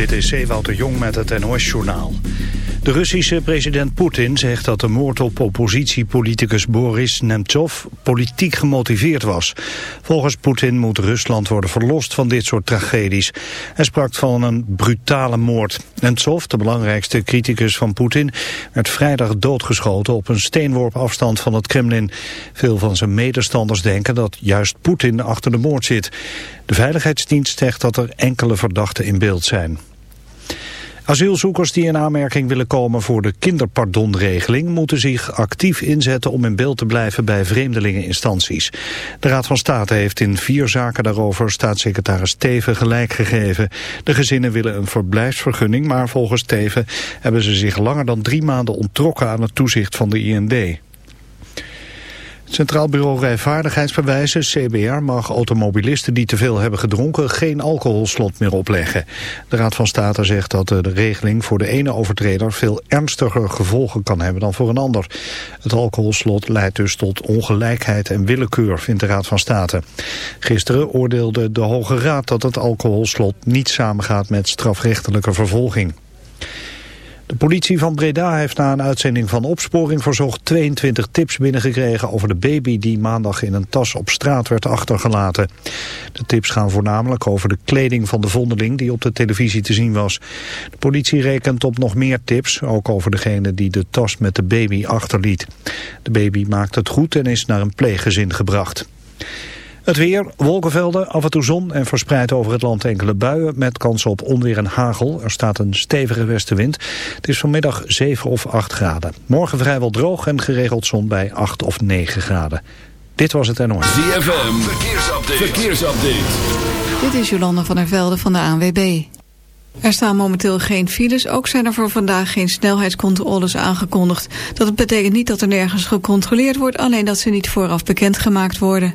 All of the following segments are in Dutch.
Dit is Ewout de Jong met het NOS-journaal. De Russische president Poetin zegt dat de moord op oppositiepoliticus Boris Nemtsov politiek gemotiveerd was. Volgens Poetin moet Rusland worden verlost van dit soort tragedies. Hij sprak van een brutale moord. Nemtsov, de belangrijkste criticus van Poetin, werd vrijdag doodgeschoten op een steenworp afstand van het Kremlin. Veel van zijn medestanders denken dat juist Poetin achter de moord zit. De Veiligheidsdienst zegt dat er enkele verdachten in beeld zijn. Asielzoekers die in aanmerking willen komen voor de kinderpardonregeling moeten zich actief inzetten om in beeld te blijven bij vreemdelingeninstanties. De Raad van State heeft in vier zaken daarover staatssecretaris Teven gelijk gegeven. De gezinnen willen een verblijfsvergunning, maar volgens Teven hebben ze zich langer dan drie maanden onttrokken aan het toezicht van de IND. Centraal Bureau Rijvaardigheidsbewijzen, CBR, mag automobilisten die te veel hebben gedronken geen alcoholslot meer opleggen. De Raad van State zegt dat de regeling voor de ene overtreder veel ernstiger gevolgen kan hebben dan voor een ander. Het alcoholslot leidt dus tot ongelijkheid en willekeur, vindt de Raad van State. Gisteren oordeelde de Hoge Raad dat het alcoholslot niet samengaat met strafrechtelijke vervolging. De politie van Breda heeft na een uitzending van opsporing verzocht 22 tips binnengekregen over de baby die maandag in een tas op straat werd achtergelaten. De tips gaan voornamelijk over de kleding van de vondeling die op de televisie te zien was. De politie rekent op nog meer tips, ook over degene die de tas met de baby achterliet. De baby maakt het goed en is naar een pleeggezin gebracht. Het weer, wolkenvelden, af en toe zon en verspreid over het land enkele buien met kans op onweer en hagel. Er staat een stevige westenwind. Het is vanmiddag 7 of 8 graden. Morgen vrijwel droog en geregeld zon bij 8 of 9 graden. Dit was het NOS. ZFM, verkeersupdate. verkeersupdate. Dit is Jolanda van der Velde van de ANWB. Er staan momenteel geen files, ook zijn er voor vandaag geen snelheidscontroles aangekondigd. Dat betekent niet dat er nergens gecontroleerd wordt, alleen dat ze niet vooraf bekendgemaakt worden.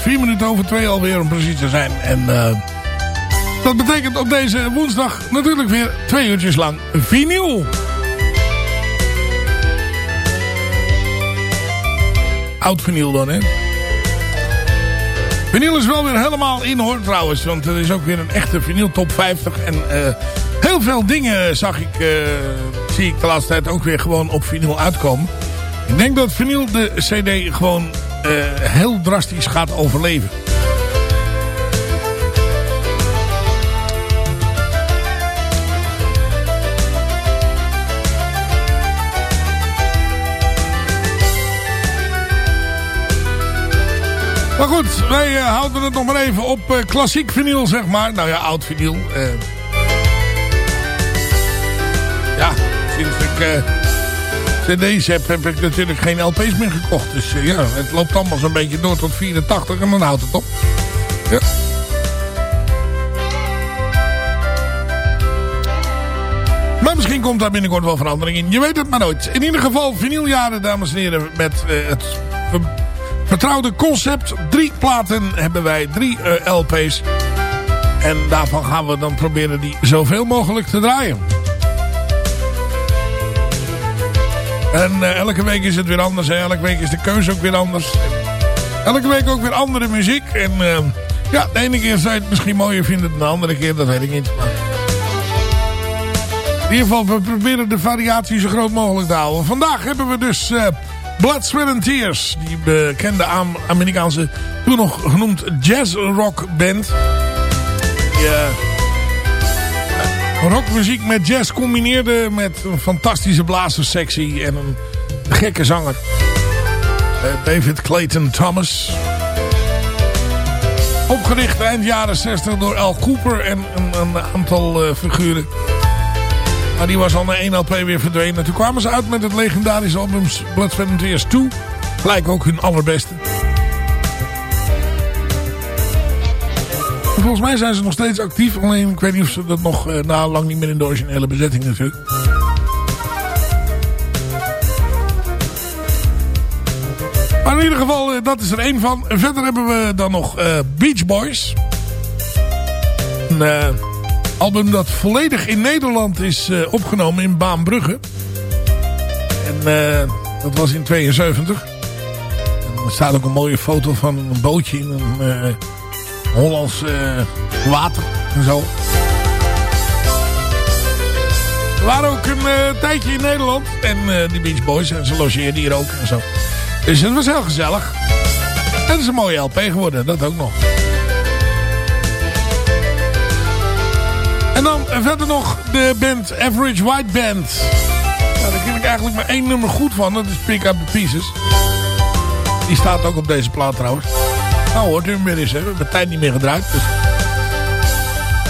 Vier minuten over twee alweer om precies te zijn. En uh, dat betekent op deze woensdag natuurlijk weer twee uurtjes lang vinyl. Oud vinyl dan, hè? Vinyl is wel weer helemaal in hoor trouwens. Want er is ook weer een echte vinyl top 50. En uh, heel veel dingen zag ik, uh, zie ik de laatste tijd ook weer gewoon op vinyl uitkomen. Ik denk dat vinyl de cd gewoon eh, heel drastisch gaat overleven. Maar goed, wij eh, houden het nog maar even op eh, klassiek vinyl, zeg maar. Nou ja, oud vinyl. Uh... Ja, sinds ik cd's heb, heb ik natuurlijk geen LP's meer gekocht. Dus ja, het loopt allemaal zo'n beetje door tot 84 en dan houdt het op. Ja. Maar misschien komt daar binnenkort wel verandering in. Je weet het maar nooit. In ieder geval vinyljaren, dames en heren, met het vertrouwde concept. Drie platen hebben wij, drie uh, LP's. En daarvan gaan we dan proberen die zoveel mogelijk te draaien. En uh, elke week is het weer anders. Elke week is de keuze ook weer anders. Elke week ook weer andere muziek. En uh, ja, de ene keer zou je het misschien mooier vinden dan de andere keer. Dat weet ik niet. Maar... In ieder geval, we proberen de variatie zo groot mogelijk te houden. Vandaag hebben we dus... Blood, Sweat and Tears. Die bekende Amerikaanse, toen nog genoemd jazz rock band. Ja. Rockmuziek met jazz combineerde met een fantastische blazerssectie en een gekke zanger. Eh, David Clayton Thomas. Opgericht eind jaren 60 door Al Cooper en een, aantal uh, figuren. Maar die was al na één LP weer verdwenen. Toen kwamen ze uit met het legendarische album Blood, Tears 2. Gelijk ook hun allerbeste. Volgens mij zijn ze nog steeds actief. Alleen ik weet niet of ze dat nog uh, na lang niet meer in de originele bezetting natuurlijk. Maar in ieder geval, uh, dat is er één van. Verder hebben we dan nog uh, Beach Boys. Een album dat volledig in Nederland is opgenomen in Baanbrugge. En dat was in 72. En er staat ook een mooie foto van een bootje in een Hollands water en zo. We waren ook een tijdje in Nederland. En die Beach Boys, en ze logeerden hier ook en zo. Dus het was heel gezellig. En het is een mooie LP geworden, dat ook nog. En dan verder nog de band Average White Band. Nou, daar ken ik eigenlijk maar één nummer goed van. Dat is Pick Up The Pieces. Die staat ook op deze plaat trouwens. Nou hoort u hem weer eens. Hè. We hebben tijd niet meer gedraaid. Dus.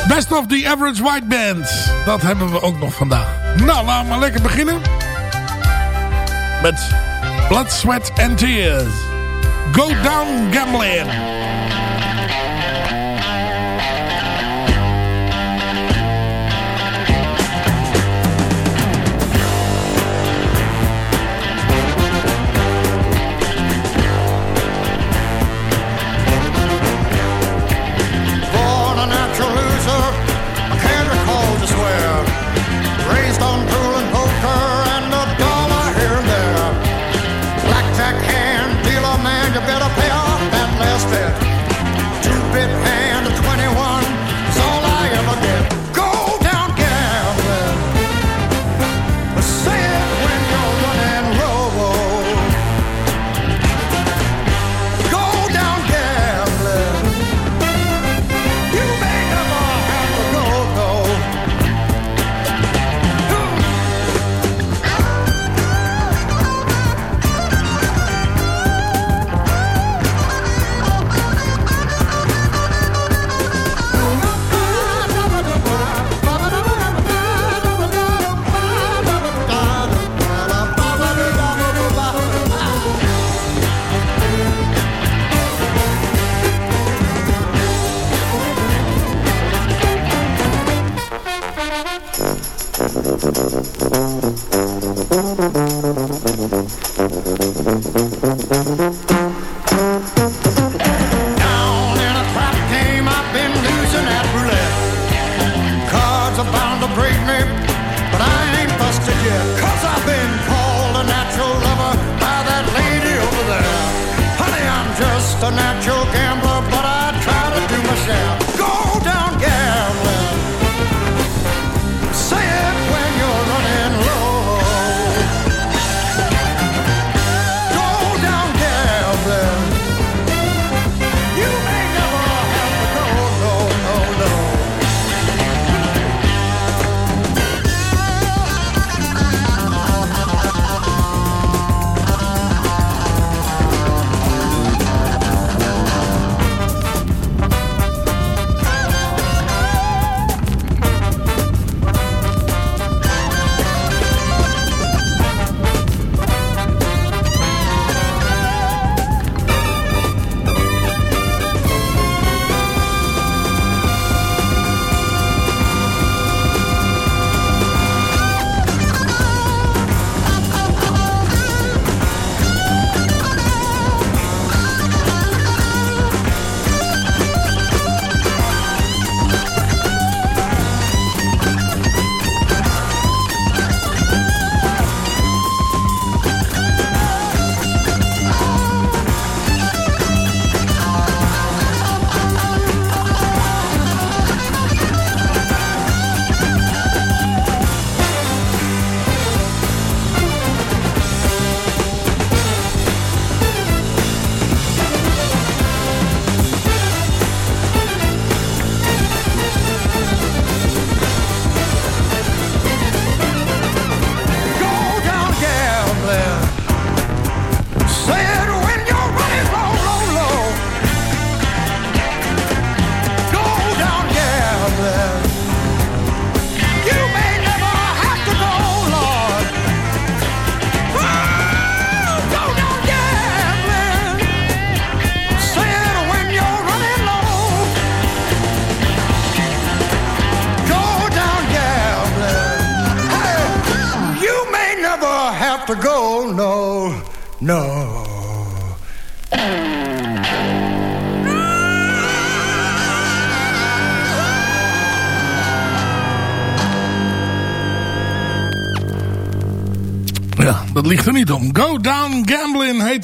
Best of the Average White Band. Dat hebben we ook nog vandaag. Nou, laten we lekker beginnen. Met Blood, Sweat and Tears. Go Down Gambling.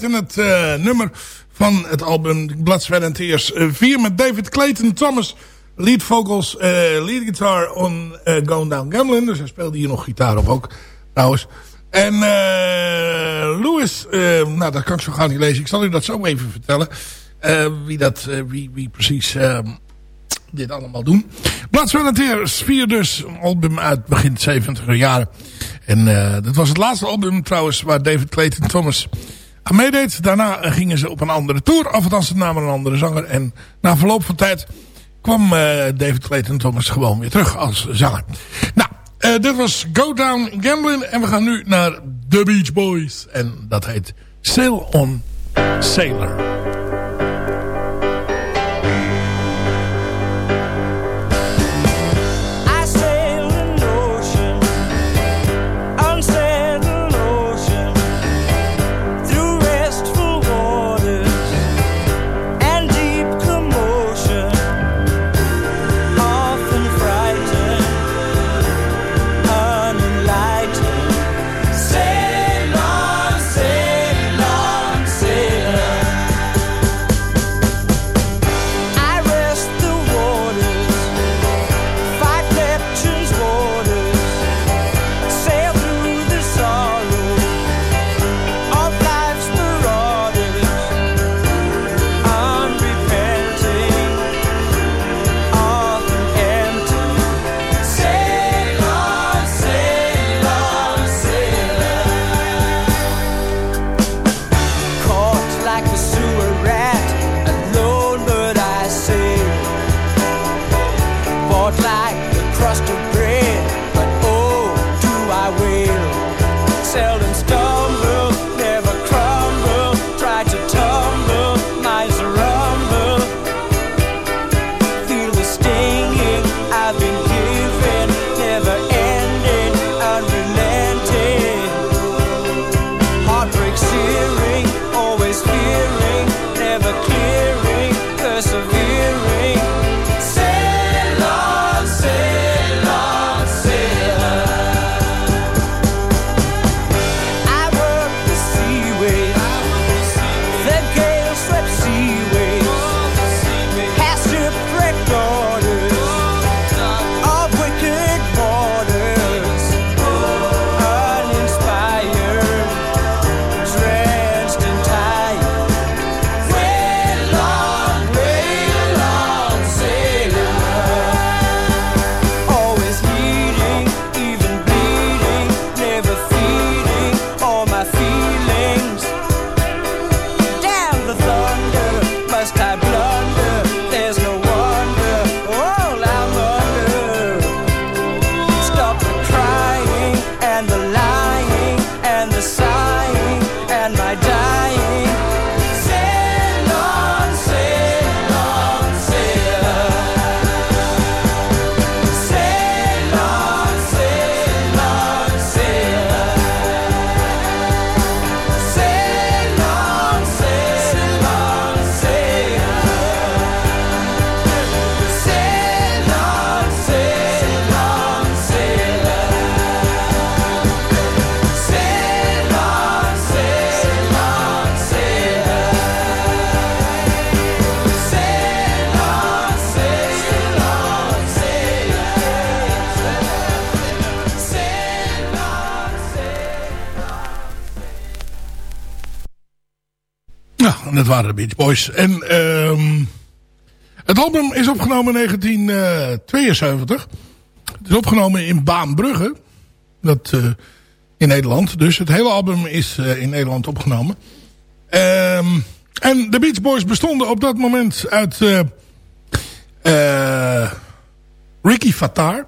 Heette het uh, nummer van het album Blood, Sweat and Tears 4 met David Clayton Thomas lead vocals, uh, lead guitar on Going Down Gambling. Dus hij speelde hier nog gitaar op ook, trouwens. En Louis, nou dat kan ik zo gauw niet lezen. Ik zal u dat zo even vertellen. wie, dat, wie, wie precies ehm, dit allemaal doen. Blood, Sweat and Tears 4 dus, een album uit begin 70er jaren. En dat was het laatste album trouwens waar David Clayton Thomas aan. Daarna gingen ze op een andere tour. Of althans, ze namen een andere zanger. En na verloop van tijd kwam uh, David Clayton Thomas gewoon weer terug als zanger. Nou, uh, dit was Go Down Gambling. En we gaan nu naar The Beach Boys. En dat heet Sail on Sailor. De Beach Boys. En ehm, het album is opgenomen in 1972. Het is opgenomen in Baanbrugge. Dat, uh, in Nederland. Dus het hele album is uh, in Nederland opgenomen. Um, en de Beach Boys bestonden op dat moment uit Ricky Fattar,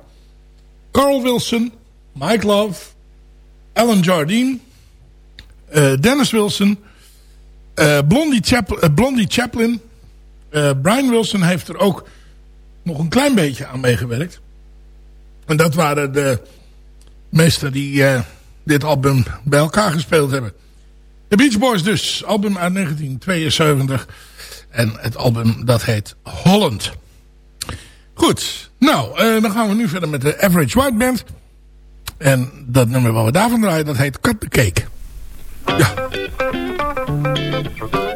Carl Wilson, Mike Love, Alan Jardine, Dennis Wilson, uh, Blondie, uh, Blondie Chaplin. Uh, Brian Wilson heeft er ook nog een klein beetje aan meegewerkt. En dat waren de meesten die dit album bij elkaar gespeeld hebben. De Beach Boys dus, album uit 1972. En het album dat heet Holland. Goed, nou, dan gaan we nu verder met de Average White Band. En dat nummer wat we daarvan draaien, dat heet Cut the Cake. Ja. Thank you.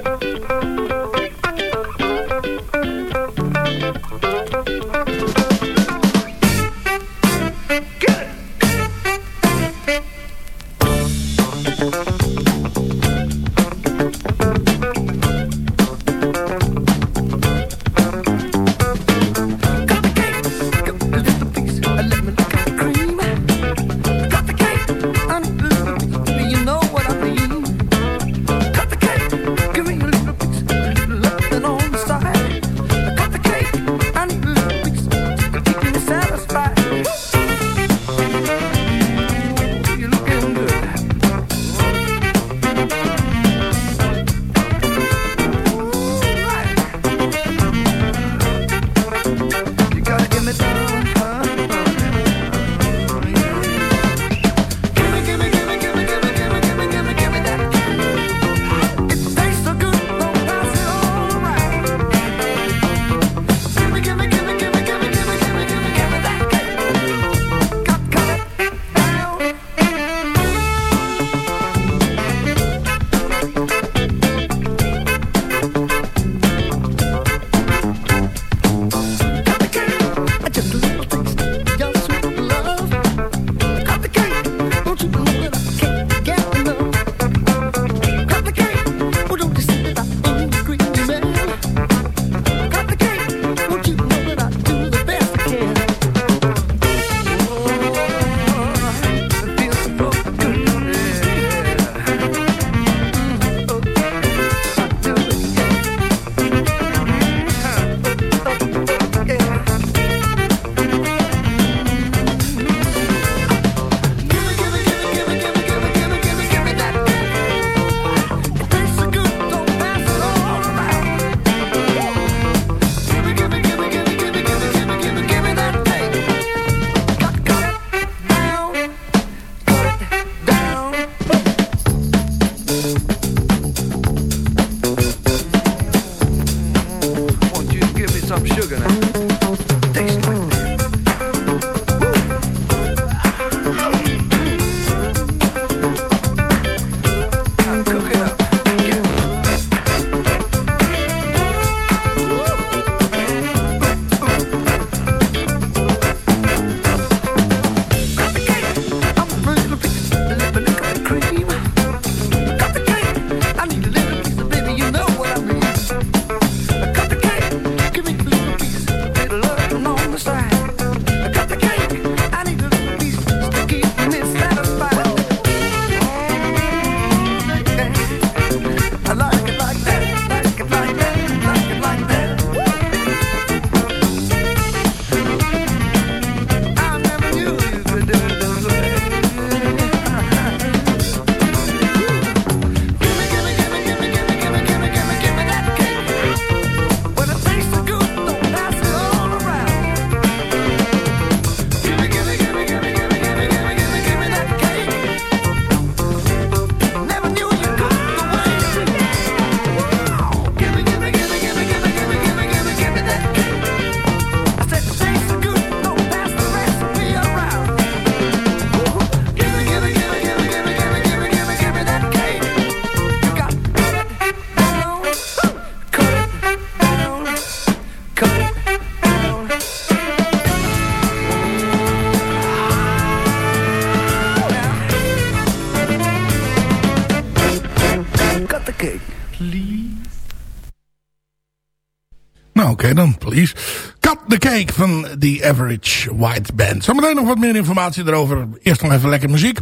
Van The Average White Band. Zometeen nog wat meer informatie erover. Eerst nog even lekker muziek.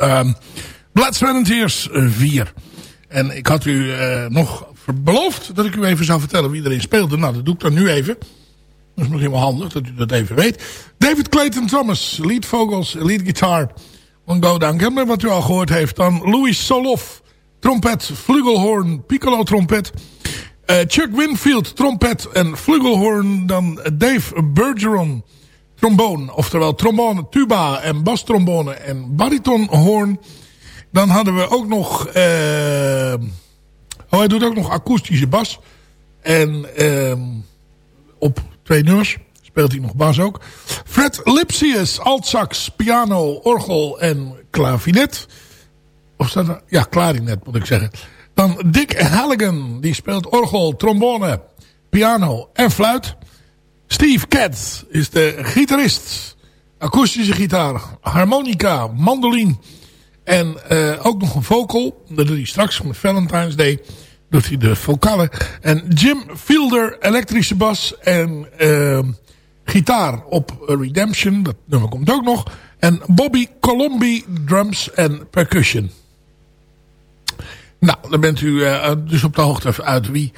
Um, Blood, Sweat Tears 4. Eh, en ik had u uh, nog beloofd dat ik u even zou vertellen wie erin speelde. Nou, dat doe ik dan nu even. Dat is misschien wel handig dat u dat even weet. David Clayton Thomas, lead vocals, lead guitar. Go Down Gambler, wat u al gehoord heeft. Dan Louis Soloff, trompet, flugelhorn, piccolo trompet. Uh, Chuck Winfield, trompet en flugelhorn. Dan Dave Bergeron, trombone. Oftewel trombone, tuba en bastrombone en baritonhoorn. Dan hadden we ook nog... Uh, oh, hij doet ook nog akoestische bas. En uh, op twee nummers speelt hij nog bas ook. Fred Lipsius, altsax, piano, orgel en clavinet. Of staat er? Ja, klarinet moet ik zeggen. Dan Dick Halligan, die speelt orgel, trombone, piano en fluit. Steve Katz is de gitarist. Akoestische gitaar, harmonica, mandoline en uh, ook nog een vocal. Dat doet hij straks met Valentine's Day. Doet hij de vocalen. En Jim Fielder, elektrische bas en uh, gitaar op Redemption. Dat nummer komt ook nog. En Bobby Colombi, drums en percussion. Nou, dan bent u uh, dus op de hoogte uit wie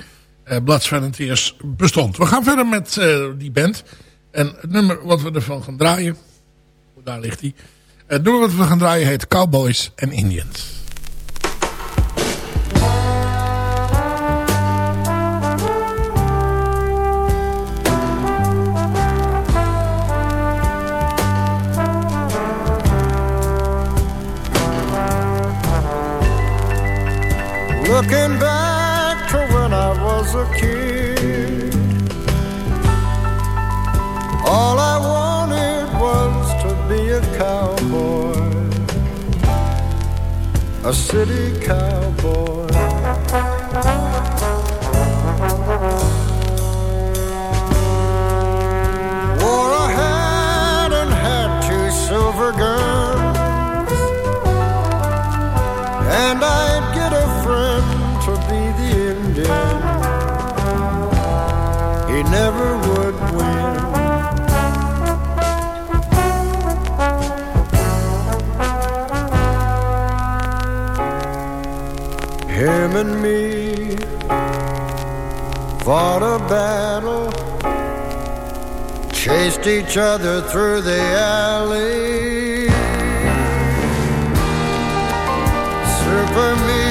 uh, Bloods Volunteers bestond. We gaan verder met die band. En het nummer wat we ervan gaan draaien... Daar ligt hij. Het nummer wat we gaan draaien heet Cowboys and Indians. Looking back to when I was a kid, all I wanted was to be a cowboy, a city cowboy. Wore a hat and had two silver guns, and me fought a battle, chased each other through the alley. Super me,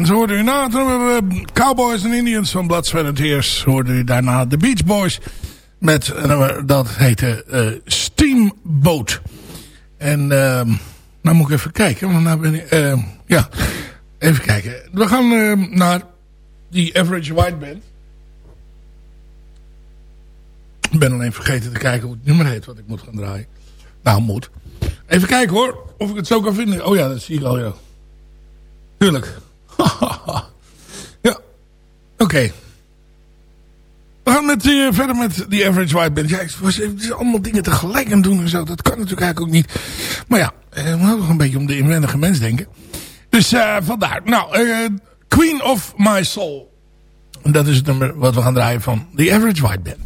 En zo hoorde u na uh, Cowboys and Indians van Blood, Sweat Tears. Hoorde u daarna de Beach Boys met een nummer dat heette Steamboat. En uh, nou moet ik even kijken, want nou ben ik... Uh, ja, even kijken. We gaan uh, naar die Average White Band. Ik ben alleen vergeten te kijken hoe het nummer heet wat ik moet gaan draaien. Nou, moet. Even kijken hoor, of ik het zo kan vinden. Oh ja, dat zie ik al, ja. Tuurlijk. ja, oké. We gaan met, uh, verder met die Average White Band. Ja, ik was even allemaal dingen tegelijk aan doen en zo. Dat kan natuurlijk eigenlijk ook niet. Maar ja, uh, we moeten nog een beetje om de inwendige mens denken. Dus uh, vandaar. Nou, Queen of My Soul. Dat is het nummer wat we gaan draaien van The Average White Band.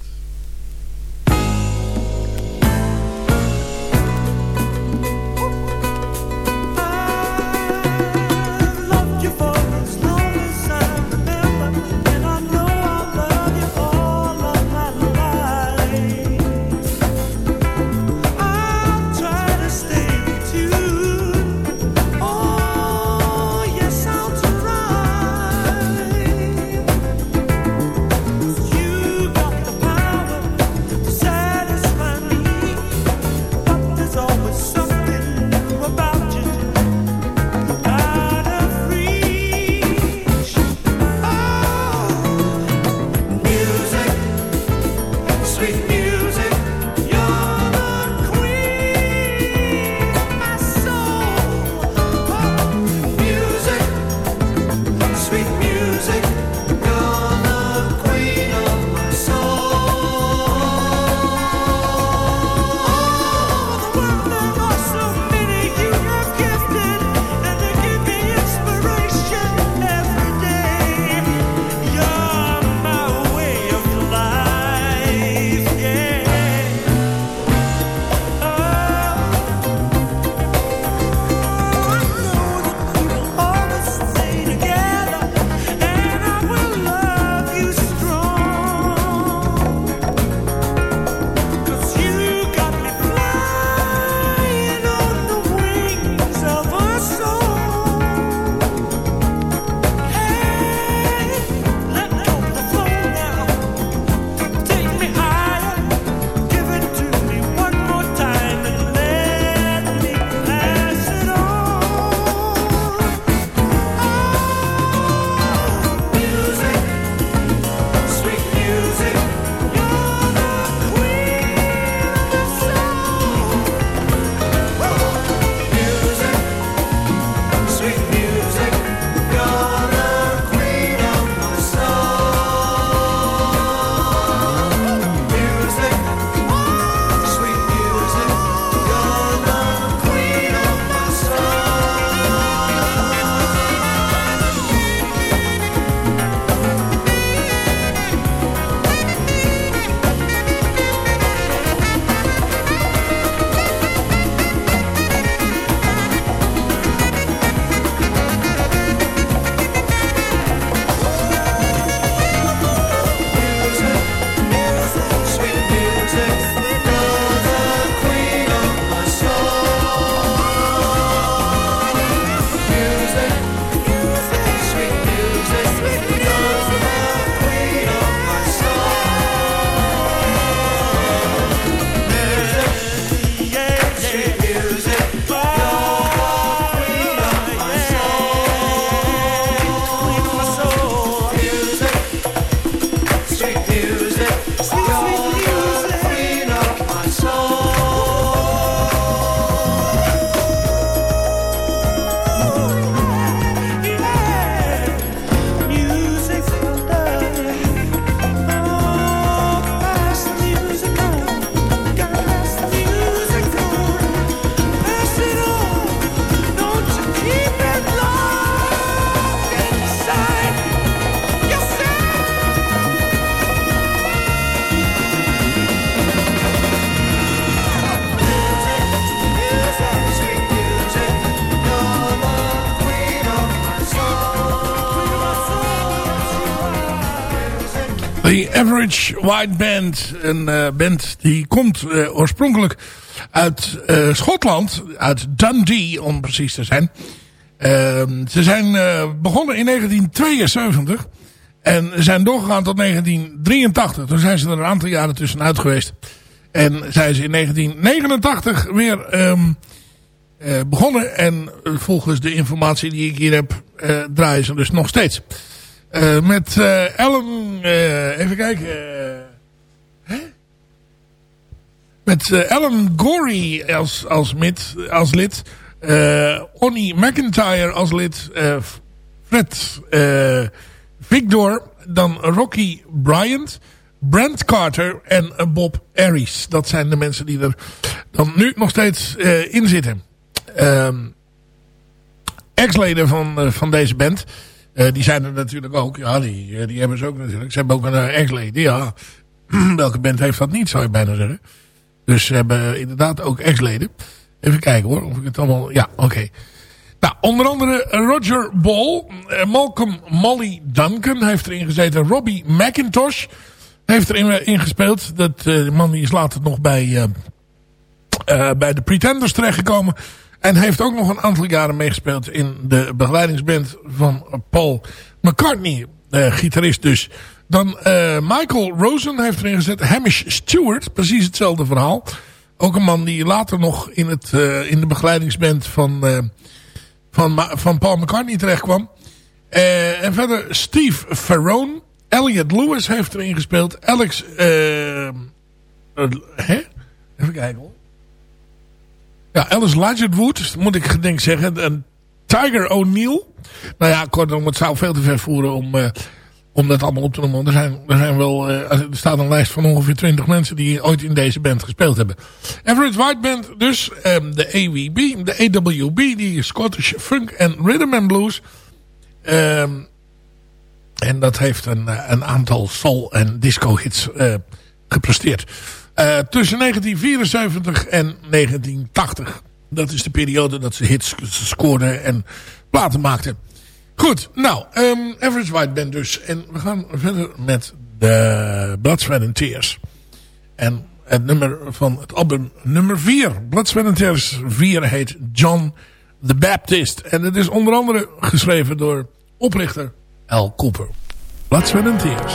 Average White Band. Een uh, band die komt uh, oorspronkelijk uit uh, Schotland. Uit Dundee om precies te zijn. Ehm, ze zijn begonnen in 1972. En zijn doorgegaan tot 1983. Toen zijn ze er een aantal jaren tussenuit geweest. En zijn ze in 1989 weer um, begonnen. En volgens de informatie die ik hier heb draaien ze dus nog steeds. Uh, met uh, Ellen, uh, even kijken. Met Ellen Gorey als, als, als lid. Onnie McIntyre als lid. Fred Victor. Dan Rocky Bryant. Brent Carter en Bob Aries. Dat zijn de mensen die er dan nu nog steeds in zitten. Ehm, ex-leden van, van deze band. Uh, die zijn er natuurlijk ook. Ja, die, eh, die hebben ze ook natuurlijk. Ze hebben ook een uh, ex-leden. Ja, welke band heeft dat niet, zou je bijna zeggen. Dus ze hebben inderdaad ook ex-leden. Even kijken hoor, of ik het allemaal... Ja, oké. Nou, onder andere Roger Ball, Malcolm Molly Duncan heeft erin gezeten. Robbie McIntosh heeft erin in gespeeld. Dat man die is later nog bij, bij de Pretenders terechtgekomen. En heeft ook nog een aantal jaren meegespeeld in de begeleidingsband van Paul McCartney. Gitarist dus. Dan uh, Michael Rosen heeft erin gezet. Hamish Stewart, precies hetzelfde verhaal. Ook een man die later nog in, het, uh, in de begeleidingsband van, van, van Paul McCartney terecht kwam. en verder Steve Ferrone. Elliot Lewis heeft erin gespeeld. Alex... hè? Even kijken. Ja, Alice Ledgerwood, moet ik denk zeggen. En Tiger O'Neill. Nou ja, kortom, het zou veel te ver voeren om, uh, om dat allemaal op te noemen. Er, zijn, er, zijn wel, uh, er staat een lijst van ongeveer 20 mensen die ooit in deze band gespeeld hebben. Average White Band dus. Um, de AWB, de AWB, die Scottish Funk en Rhythm and Blues. Um, en dat heeft een, een aantal soul- en disco hits uh, gepresteerd. Uh, tussen 1974 en 1980. Dat is de periode dat ze hits scoorden en platen maakten. Goed, nou, um, Average White Band dus. En we gaan verder met de Blood, Sweat and Tears. En het nummer van het album nummer 4. Blood, Sweat and Tears 4 heet John the Baptist. En het is onder andere geschreven door oprichter Al Cooper. Blood, Sweat and Tears.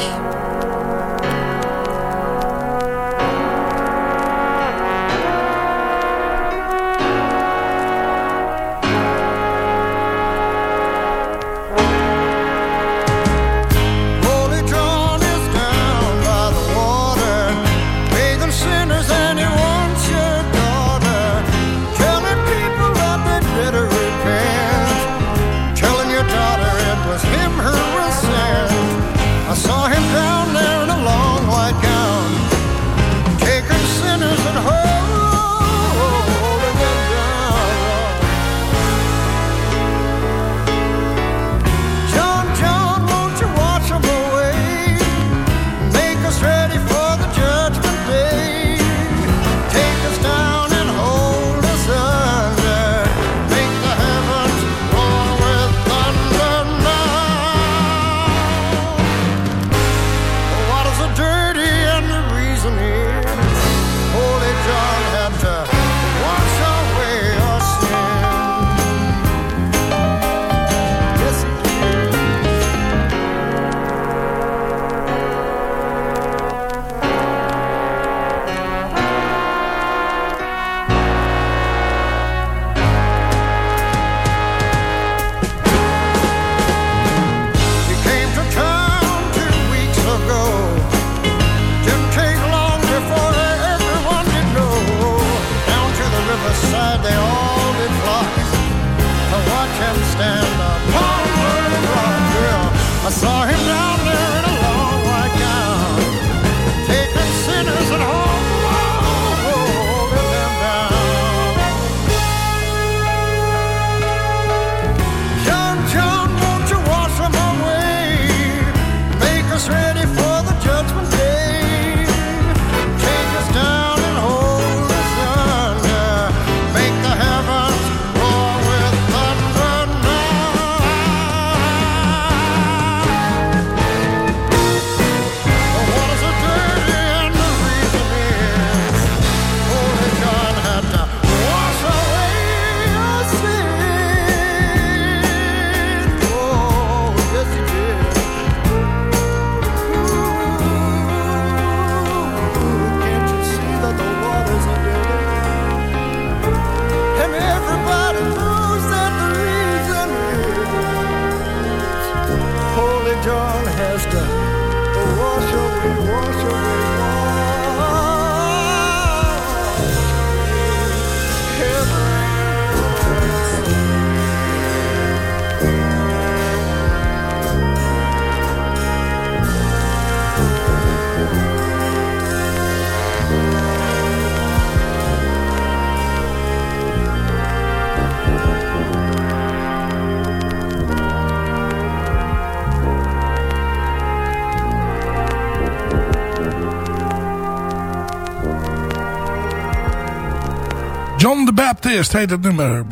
Baptist heet het nummer.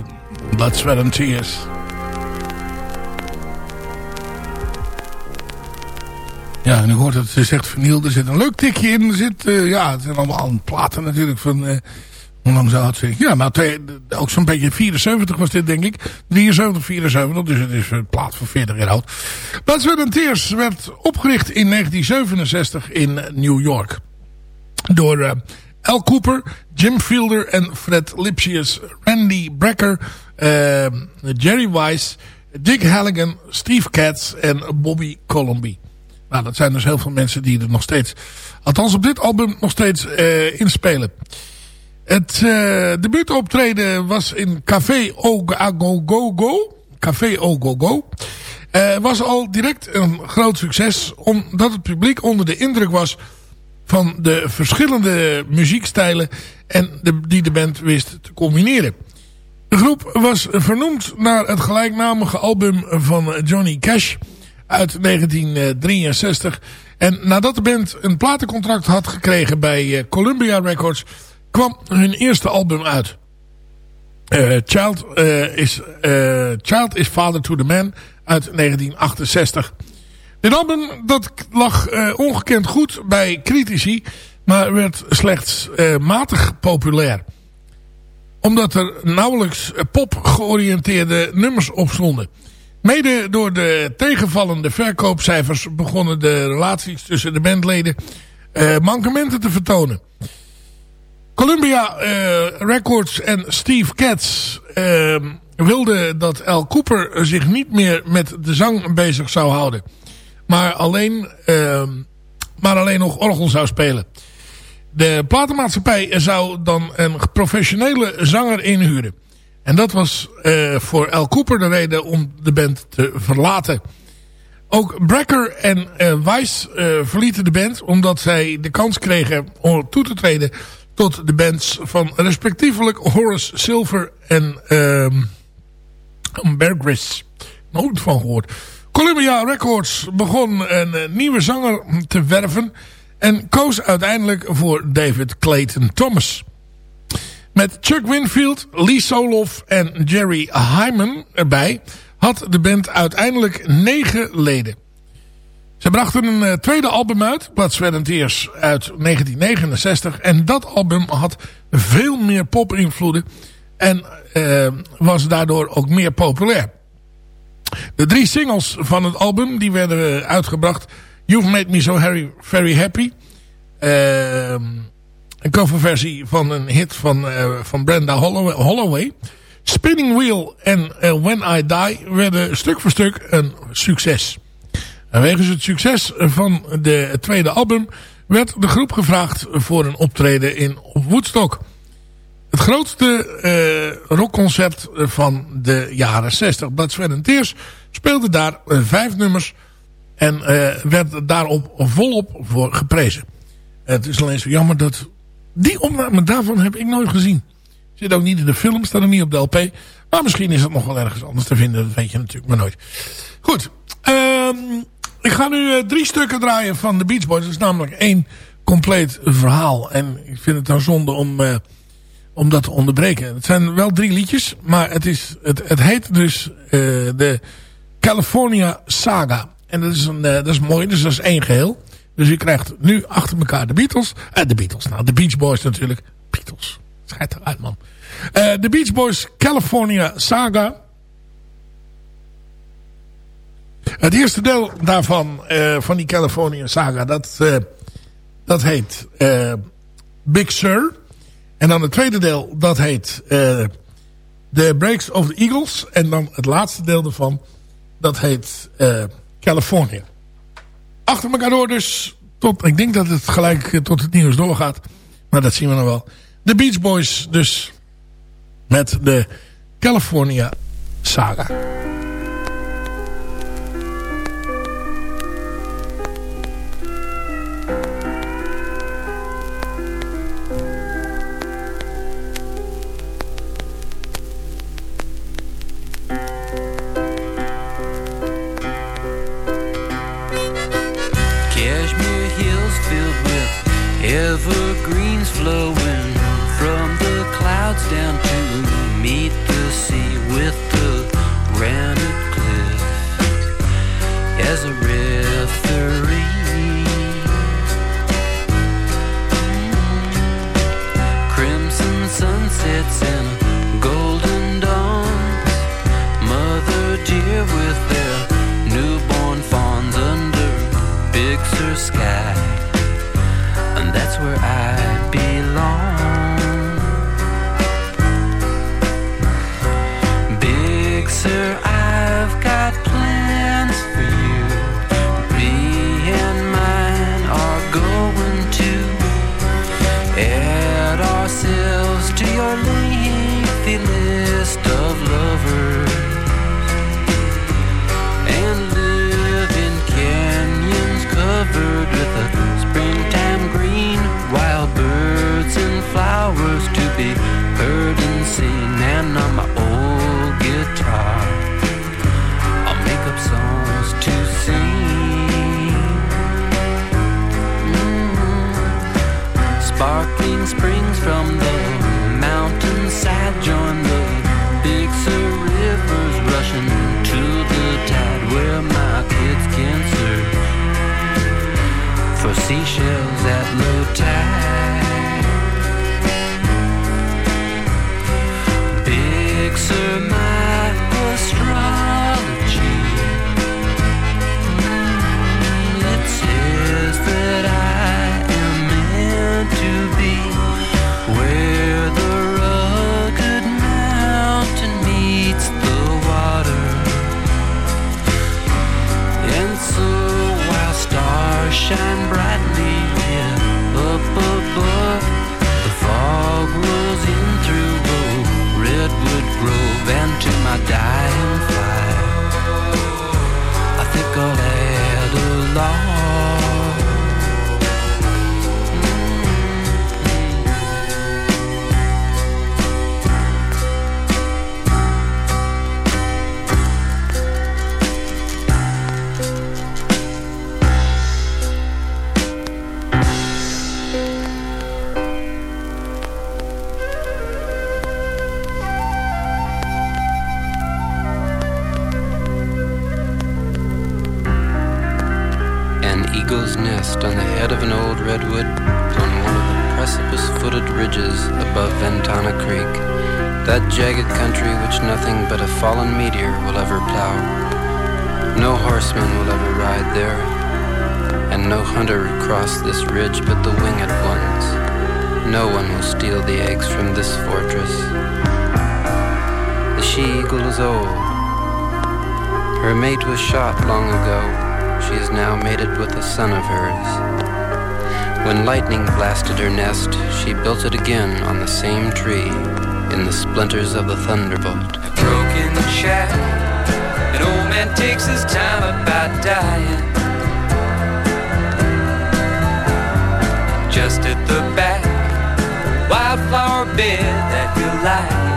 Blood, Sweat and Tears. Ja, en u hoort het, is echt vernield. Er zit een leuk tikje in. Er zit, uh, ja, het zijn allemaal platen natuurlijk van... Uh, hoe lang zou het zijn? Ja, twee, ook zo'n beetje 74 was dit, denk ik. 73, 74, dus het is een plaat van 40 jaar oud. Blood, Sweat Tears werd opgericht in 1967 in New York. Door... Uh, Al Cooper, Jim Fielder en Fred Lipsius, Randy Brecker, uh, Jerry Weiss, Dick Halligan, Steve Katz en Bobby Colomby. Nou, dat zijn dus heel veel mensen die er nog steeds, althans op dit album, nog steeds uh, inspelen. Het uh, debuutoptreden was in Café Ogogo. Café Ogogo. Uh, was al direct een groot succes, omdat het publiek onder de indruk was van de verschillende muziekstijlen en de, die de band wist te combineren. De groep was vernoemd naar het gelijknamige album van Johnny Cash uit 1963. En nadat de band een platencontract had gekregen bij Columbia Records kwam hun eerste album uit. Uh, Child, uh, is, Child is Father to the Man uit 1968. Dit album dat lag uh, ongekend goed bij critici, maar werd slechts uh, matig populair. Omdat er nauwelijks pop georiënteerde nummers op stonden. Mede door de tegenvallende verkoopcijfers begonnen de relaties tussen de bandleden mankementen te vertonen. Columbia Records en Steve Katz wilden dat Al Cooper zich niet meer met de zang bezig zou houden maar alleen, uh, maar alleen nog orgel zou spelen. De platenmaatschappij zou dan een professionele zanger inhuren. En dat was uh, voor Al Cooper de reden om de band te verlaten. Ook Brecker en uh, Weiss uh, verlieten de band omdat zij de kans kregen om toe te treden tot de bands van respectievelijk Horace Silver en uh, Bear Grylls. Nooit van gehoord. Columbia Records begon een eh, nieuwe zanger te werven en koos uiteindelijk voor David Clayton Thomas. Met Chuck Winfield, Lee Soloff en Jerry Hyman erbij had de band uiteindelijk negen leden. Ze brachten een uh, tweede album uit, Blood, Sweat and Tears, uit 1969. En dat album had veel meer pop-invloeden en uh, was daardoor ook meer populair. De drie singles van het album die werden uitgebracht. You've Made Me So Very Happy. Uh, een coverversie van een hit van, uh, van Brenda Holloway. Spinning Wheel en uh, When I Die werden stuk voor stuk een succes. En wegens het succes van de, tweede album werd de groep gevraagd voor een optreden in Woodstock. Het grootste uh, rockconcert van de jaren 60. Bud Sven Tears speelde daar uh, vijf nummers. En werd daarop volop voor geprezen. Het is alleen zo jammer dat... Die opname daarvan heb ik nooit gezien. Zit ook niet in de film, staat er niet op de LP. Maar misschien is het nog wel ergens anders te vinden. Dat weet je natuurlijk maar nooit. Goed. Um, ik ga nu drie stukken draaien van de Beach Boys. Dat is namelijk één compleet verhaal. En ik vind het dan zonde om om dat te onderbreken. Het zijn wel drie liedjes, maar het, is, het, het heet dus uh, de California Saga. En dat is, een, uh, dat is mooi, dus dat is één geheel. Dus je krijgt nu achter elkaar de Beatles. Uh, de Beatles, nou de Beach Boys natuurlijk. Beatles, schijt eruit man. de Beach Boys California Saga. Het eerste deel daarvan, van die California Saga, dat, dat heet Big Sur. En dan het tweede deel, dat heet uh, The Breaks of the Eagles. En dan het laatste deel ervan, dat heet uh, California. achter elkaar door dus. Tot, ik denk dat het gelijk eh, tot het nieuws doorgaat. Maar dat zien we nog wel. De Beach Boys dus. Met de California Saga. Add ourselves to your lengthy list die. eagle's nest on the head of an old redwood on one of the precipice-footed ridges above Ventana Creek, that jagged country which nothing but a fallen meteor will ever plow. No horseman will ever ride there, and no hunter cross this ridge but the winged ones. No one will steal the eggs from this fortress. The she-eagle is old. Her mate was shot long ago she is now mated with a son of hers. When lightning blasted her nest, she built it again on the same tree, in the splinters of the thunderbolt. A broken shack, an old man takes his time about dying. Just at the back, wildflower bed that you lie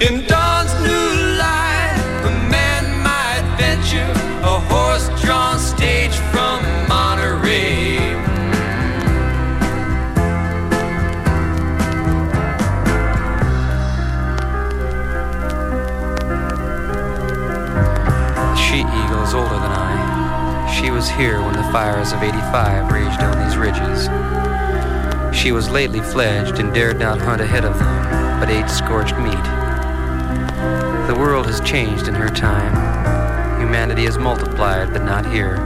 in. Was here when the fires of 85 raged on these ridges. She was lately fledged and dared not hunt ahead of them, but ate scorched meat. The world has changed in her time. Humanity has multiplied, but not here.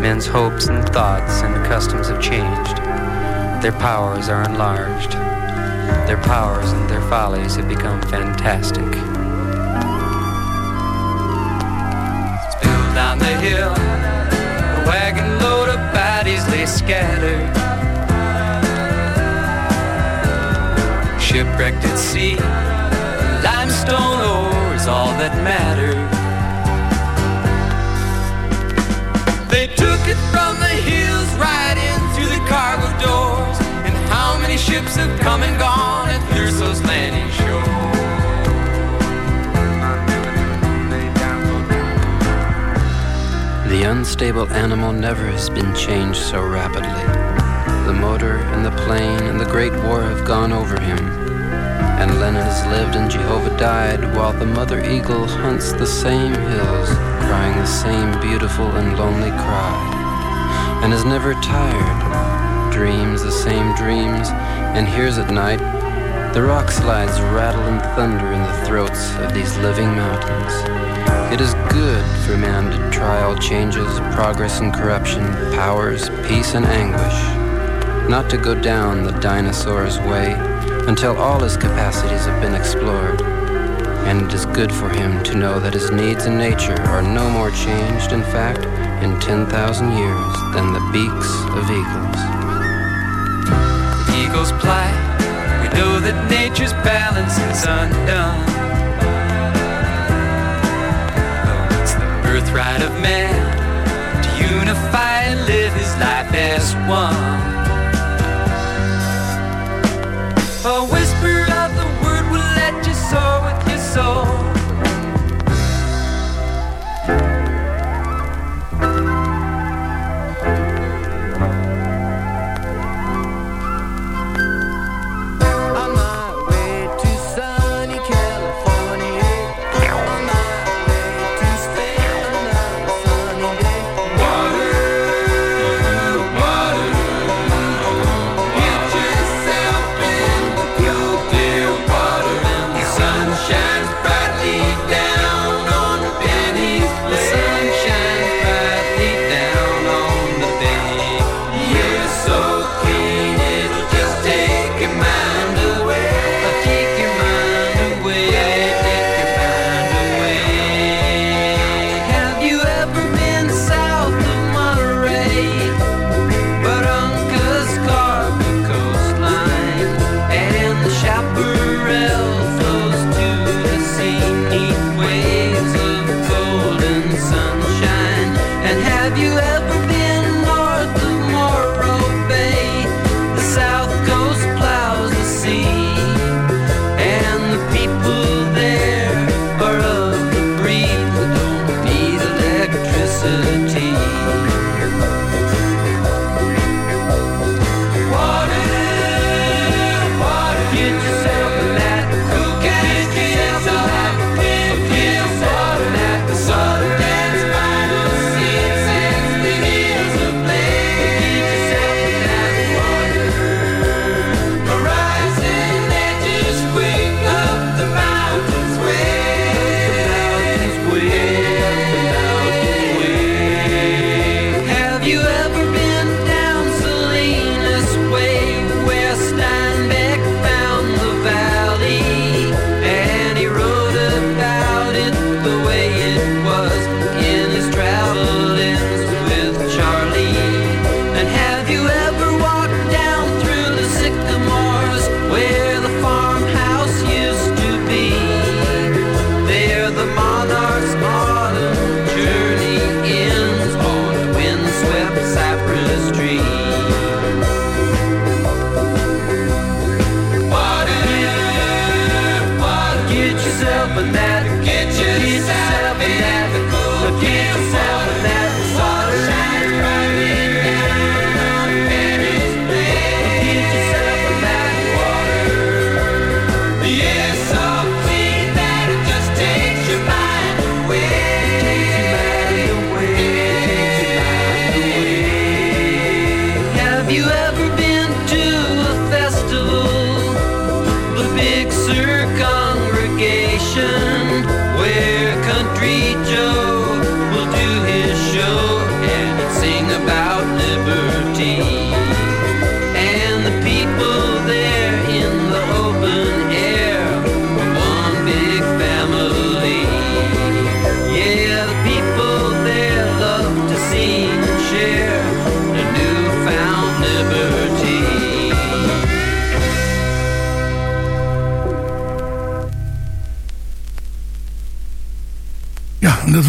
Men's hopes and thoughts and customs have changed. Their powers are enlarged. Their powers and their follies have become fantastic. Down the hill. Wagon load of bodies lay scattered. Shipwrecked at sea, limestone ore is all that mattered. They took it from the hills right in through the cargo doors. And how many ships have come and gone unstable animal never has been changed so rapidly. The motor and the plane and the Great War have gone over him. And Lenin has lived and Jehovah died while the mother eagle hunts the same hills, crying the same beautiful and lonely cry. And is never tired, dreams the same dreams, and hears at night the rock slides rattle and thunder in the throats of these living mountains. It is good for man to try all changes, progress and corruption, powers, peace and anguish. Not to go down the dinosaur's way until all his capacities have been explored. And it is good for him to know that his needs in nature are no more changed, in fact, in 10,000 years than the beaks of eagles. Eagles fly, we know that nature's balance is undone. Birthright of man to unify and live his life as one. A whisper of the word will let you soar with your soul.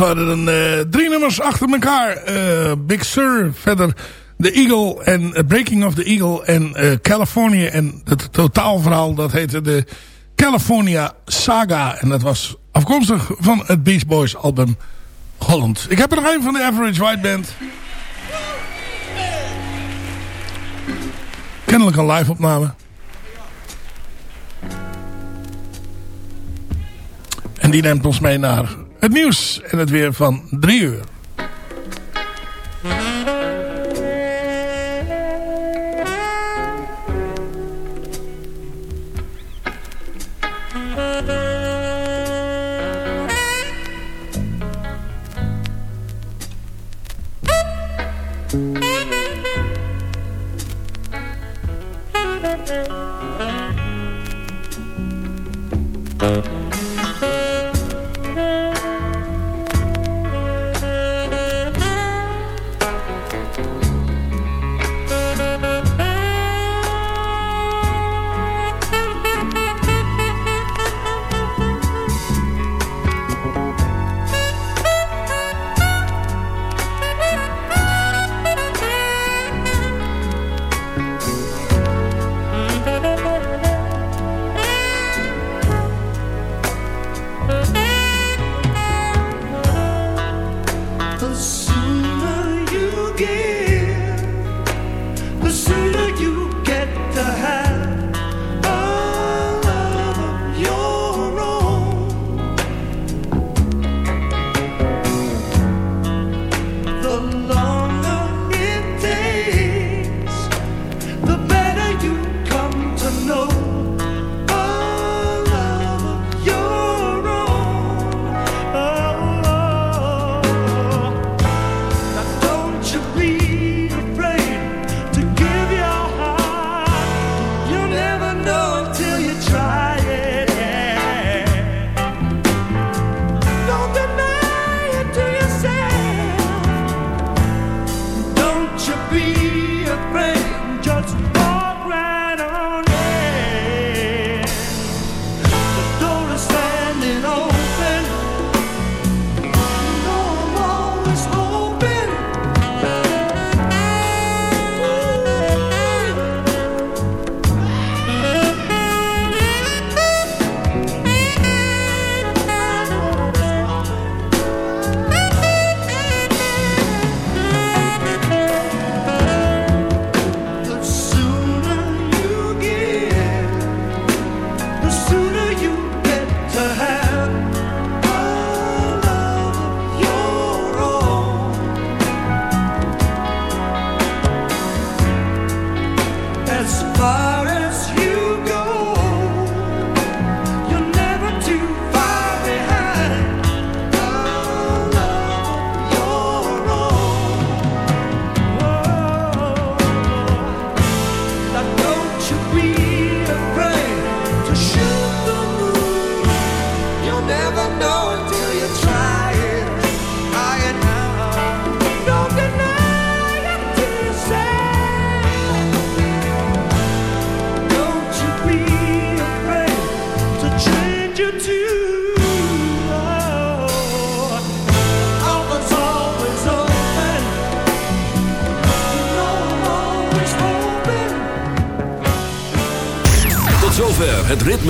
Waren dan eh, drie nummers achter elkaar. Eh, Big Sur, verder The Eagle en eh, Breaking of the Eagle en California. En het totaalverhaal dat heette de California Saga. En dat was afkomstig van het Beast Boys album Holland. Ik heb er nog een van de Average White Band. Kennelijk een live opname. En die neemt ons mee naar het nieuws en het weer van drie uur. suffering just